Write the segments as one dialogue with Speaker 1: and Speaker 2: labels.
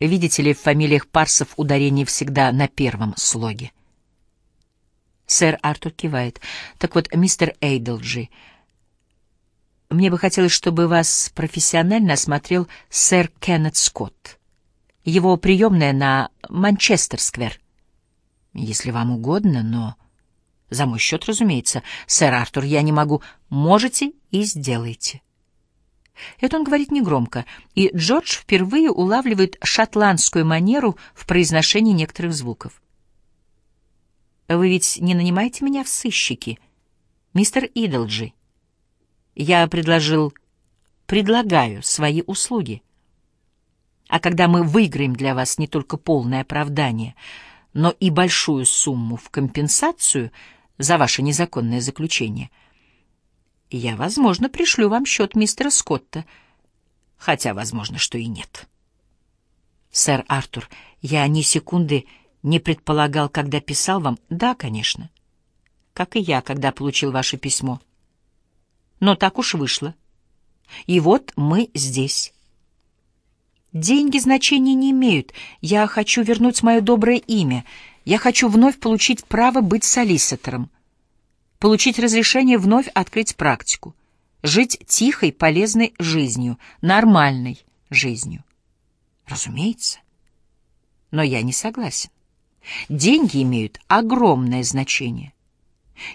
Speaker 1: Видите ли, в фамилиях Парсов ударение всегда на первом слоге. Сэр Артур кивает. Так вот, мистер Эйдлджи, мне бы хотелось, чтобы вас профессионально осмотрел сэр Кеннет Скотт. Его приемная на Манчестер-сквер. Если вам угодно, но... За мой счет, разумеется. Сэр Артур, я не могу. Можете и сделайте. Это он говорит негромко, и Джордж впервые улавливает шотландскую манеру в произношении некоторых звуков. «Вы ведь не нанимаете меня в сыщики, мистер Идолджи?» Я предложил, предлагаю свои услуги. А когда мы выиграем для вас не только полное оправдание, но и большую сумму в компенсацию за ваше незаконное заключение — я, возможно, пришлю вам счет мистера Скотта, хотя, возможно, что и нет. Сэр Артур, я ни секунды не предполагал, когда писал вам. Да, конечно. Как и я, когда получил ваше письмо. Но так уж вышло. И вот мы здесь. Деньги значения не имеют. Я хочу вернуть мое доброе имя. Я хочу вновь получить право быть солиситором получить разрешение вновь открыть практику, жить тихой, полезной жизнью, нормальной жизнью. Разумеется. Но я не согласен. Деньги имеют огромное значение.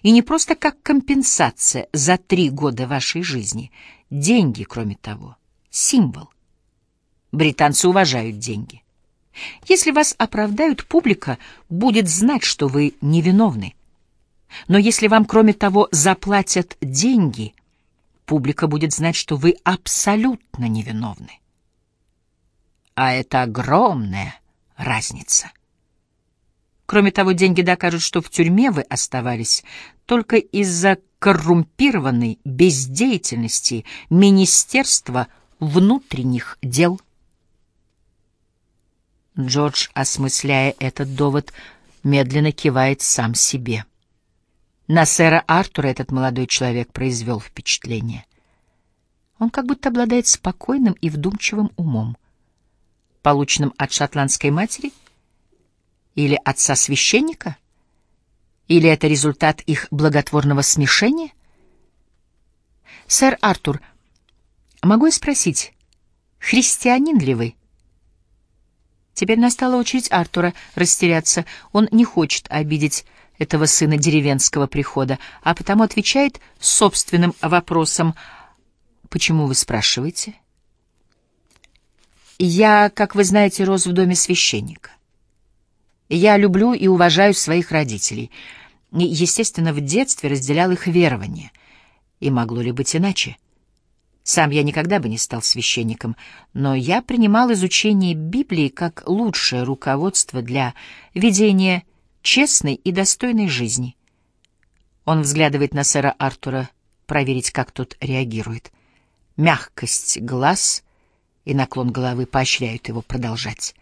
Speaker 1: И не просто как компенсация за три года вашей жизни. Деньги, кроме того, символ. Британцы уважают деньги. Если вас оправдают, публика будет знать, что вы невиновны. Но если вам, кроме того, заплатят деньги, публика будет знать, что вы абсолютно невиновны. А это огромная разница. Кроме того, деньги докажут, что в тюрьме вы оставались только из-за коррумпированной бездеятельности Министерства внутренних дел. Джордж, осмысляя этот довод, медленно кивает сам себе. На сэра Артура этот молодой человек произвел впечатление. Он как будто обладает спокойным и вдумчивым умом, полученным от шотландской матери или отца-священника, или это результат их благотворного смешения? Сэр Артур, могу я спросить, христианин ли вы? Теперь настала очередь Артура растеряться. Он не хочет обидеть этого сына деревенского прихода, а потому отвечает собственным вопросом «Почему вы спрашиваете?» «Я, как вы знаете, рос в доме священника. Я люблю и уважаю своих родителей. И, естественно, в детстве разделял их верования. И могло ли быть иначе?» Сам я никогда бы не стал священником, но я принимал изучение Библии как лучшее руководство для ведения честной и достойной жизни. Он взглядывает на сэра Артура, проверить, как тот реагирует. Мягкость глаз и наклон головы поощряют его продолжать.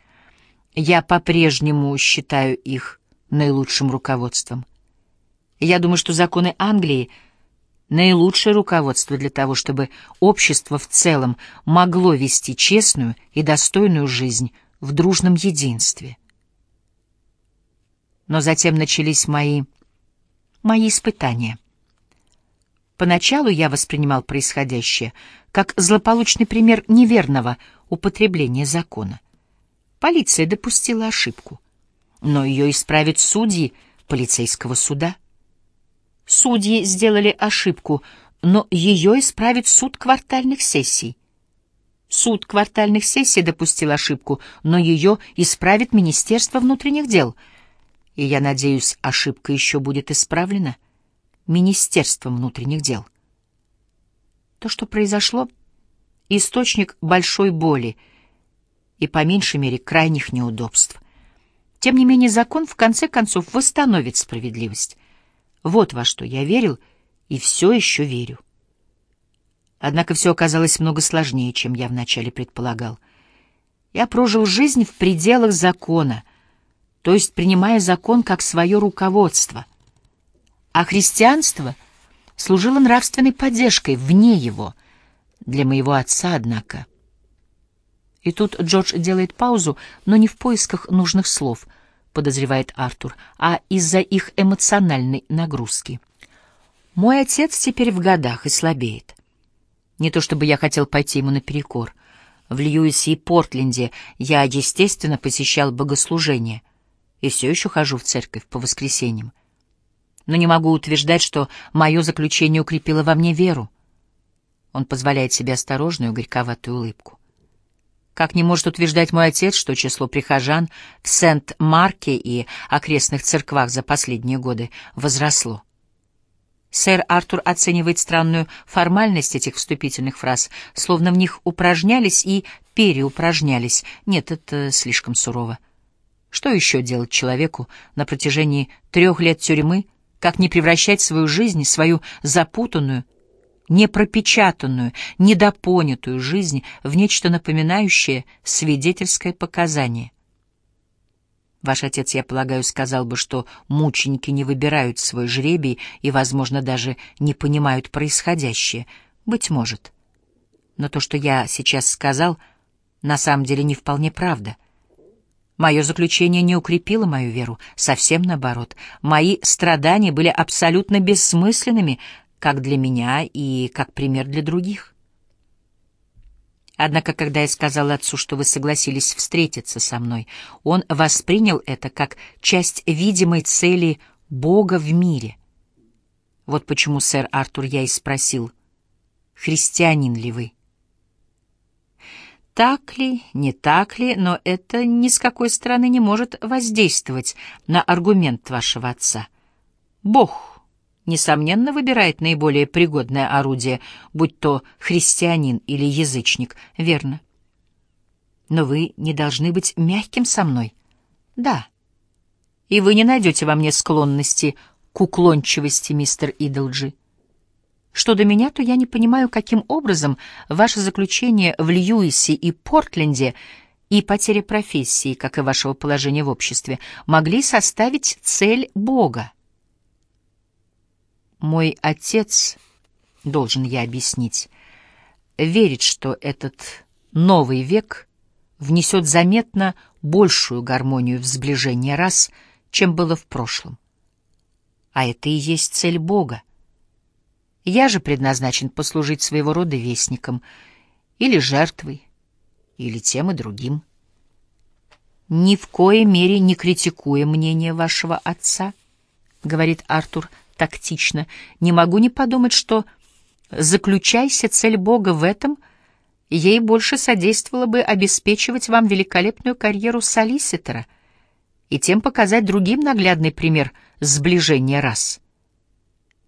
Speaker 1: Я по-прежнему считаю их наилучшим руководством. Я думаю, что законы Англии — наилучшее руководство для того, чтобы общество в целом могло вести честную и достойную жизнь в дружном единстве. Но затем начались мои... мои испытания. Поначалу я воспринимал происходящее как злополучный пример неверного употребления закона. Полиция допустила ошибку, но ее исправят судьи полицейского суда. Судьи сделали ошибку, но ее исправит суд квартальных сессий. Суд квартальных сессий допустил ошибку, но ее исправит Министерство внутренних дел — и, я надеюсь, ошибка еще будет исправлена Министерством внутренних дел. То, что произошло, — источник большой боли и, по меньшей мере, крайних неудобств. Тем не менее, закон, в конце концов, восстановит справедливость. Вот во что я верил и все еще верю. Однако все оказалось много сложнее, чем я вначале предполагал. Я прожил жизнь в пределах закона — то есть принимая закон как свое руководство. А христианство служило нравственной поддержкой вне его, для моего отца, однако. И тут Джордж делает паузу, но не в поисках нужных слов, подозревает Артур, а из-за их эмоциональной нагрузки. Мой отец теперь в годах и слабеет. Не то чтобы я хотел пойти ему наперекор. В Льюисе и Портленде я, естественно, посещал богослужения и все еще хожу в церковь по воскресеньям. Но не могу утверждать, что мое заключение укрепило во мне веру. Он позволяет себе осторожную, горьковатую улыбку. Как не может утверждать мой отец, что число прихожан в Сент-Марке и окрестных церквах за последние годы возросло. Сэр Артур оценивает странную формальность этих вступительных фраз, словно в них упражнялись и переупражнялись. Нет, это слишком сурово. Что еще делать человеку на протяжении трех лет тюрьмы, как не превращать свою жизнь, свою запутанную, непропечатанную, недопонятую жизнь в нечто напоминающее свидетельское показание. Ваш отец, я полагаю, сказал бы, что мученики не выбирают свой жребий и, возможно, даже не понимают происходящее. Быть может. Но то, что я сейчас сказал, на самом деле не вполне правда. Мое заключение не укрепило мою веру, совсем наоборот. Мои страдания были абсолютно бессмысленными, как для меня и как пример для других. Однако, когда я сказал отцу, что вы согласились встретиться со мной, он воспринял это как часть видимой цели Бога в мире. Вот почему, сэр Артур, я и спросил, христианин ли вы? Так ли, не так ли, но это ни с какой стороны не может воздействовать на аргумент вашего отца. Бог несомненно, выбирает наиболее пригодное орудие, будь то христианин или язычник, верно. Но вы не должны быть мягким со мной. Да. И вы не найдете во мне склонности к уклончивости, мистер Идолджи. Что до меня, то я не понимаю, каким образом ваше заключение в Льюисе и Портленде и потеря профессии, как и вашего положения в обществе, могли составить цель Бога. Мой отец, должен я объяснить, верит, что этот новый век внесет заметно большую гармонию в сближение рас, чем было в прошлом. А это и есть цель Бога. Я же предназначен послужить своего рода вестником или жертвой, или тем и другим. Ни в коей мере не критикуя мнение вашего отца, — говорит Артур, — тактично, не могу не подумать, что, заключайся цель Бога в этом, ей больше содействовало бы обеспечивать вам великолепную карьеру солиситора и тем показать другим наглядный пример сближения рас.